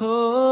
Oh.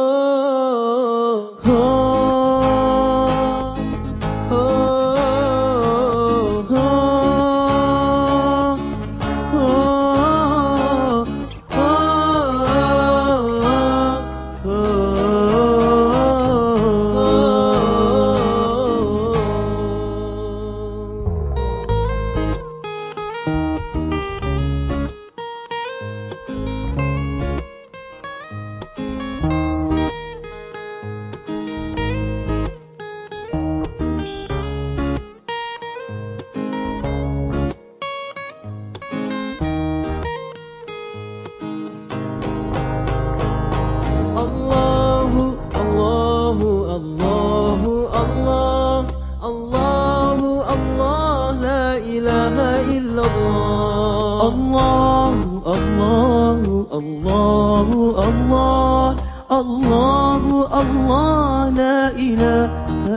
الله الله الله الله الله الله لا إله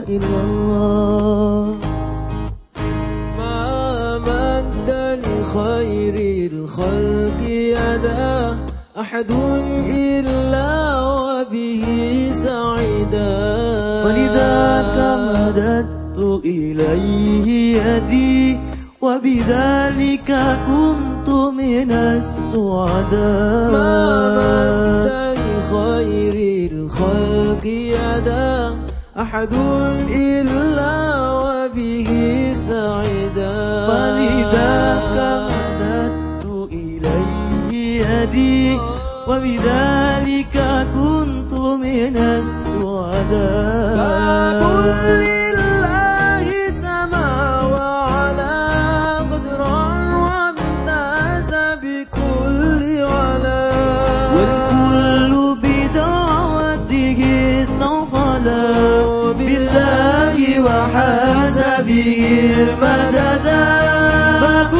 إلا الله. ما مد لخير الخلق يداه أحد إلا وبه سعدا فلذاك مددت إليه يدي وبذلك كنت من السعداء. ما مد لخير الخلق يدا أحد إلا وبه سعدا. فلذاك مددت إليه يدي وبذلك كنت من السعداء. اتصل بالله وحاز به المددا باب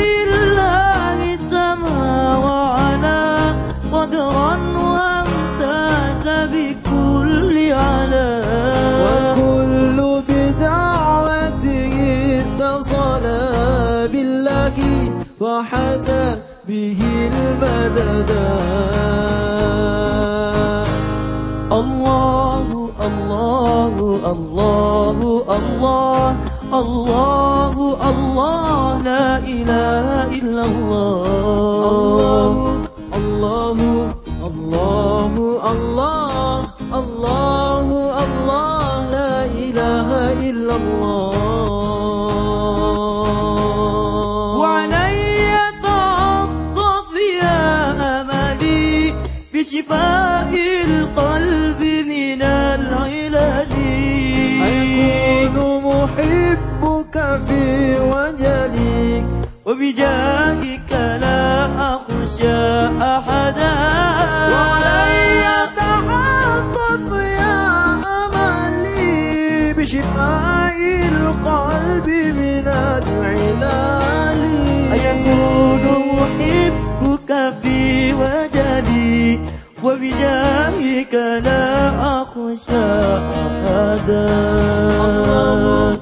لله السما وعلا قدرا وامتاز بكل علا وكل بدعوته اتصل بالله وحاز به المددا. الله الله لا إله إلا الله. الله الله الله الله الله لا إله إلا الله. وعلي تعطف يا أملي بشفاء وبجاهك لا أخشى أحدا. وعلي تعطف يا أملي بشفاء القلب من العلال. أيكون محبك في وجلي وبجاهك لا أخشى أحدا. الله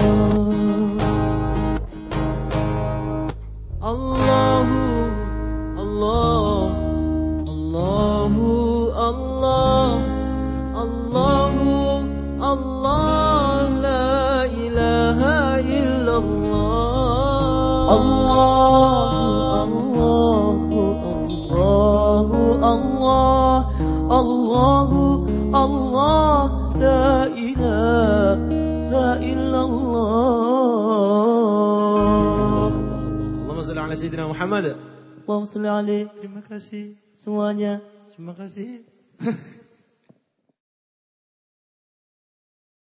الله الله الله الله الله الله لا إله إلا الله اللهم صل على سيدنا محمد اللهم صل عليه Terima kasih semuanya Terima kasih